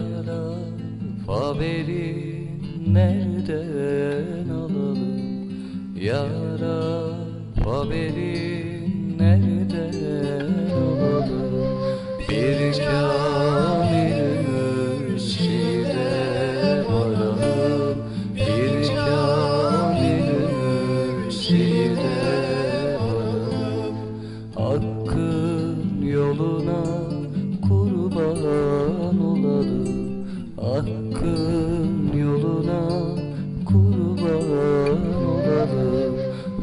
Yara faveli nereden alalım Yara faveli nereden alalım Bir kamil mürşide varalım Bir kamil mürşide varalım Hakkın yoluna kurban olalım Hakkın yoluna kurban olalım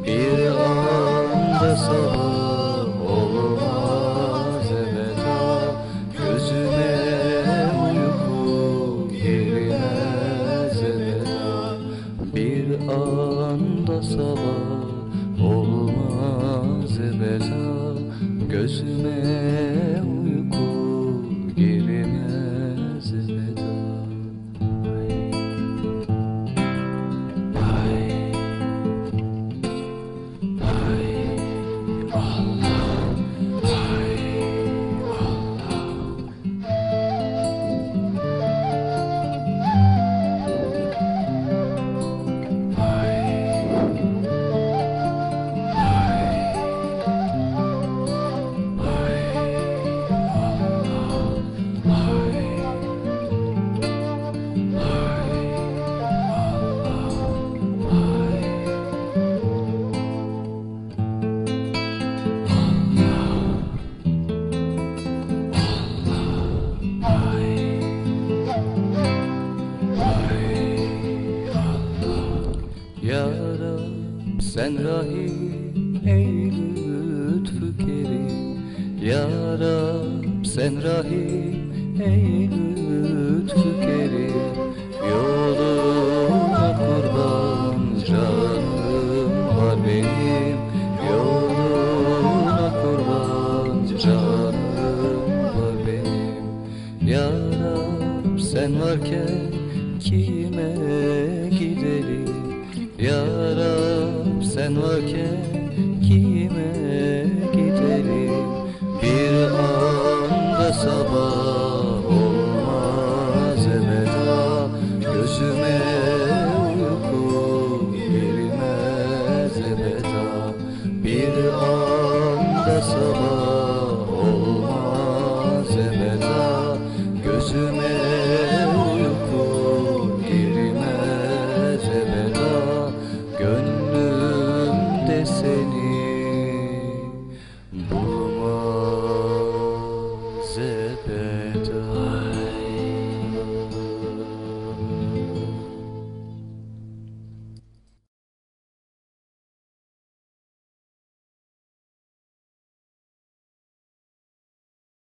Bir anda sabah olmaz evvela Gözüme uyku girmez evvela Bir anda sabah olmaz evvela Gözüme Ya sen rahim ey lütfü kerim. Ya sen rahim ey lütfü kerim. Yoluna kurban canım var benim. Yoluna kurban canım var benim. Ya sen varken kime gidelim Ya Rab sen varken kime gidelim Bir anda sabah olmaz evvela Gözüme uyku girmez evvela Bir anda sabah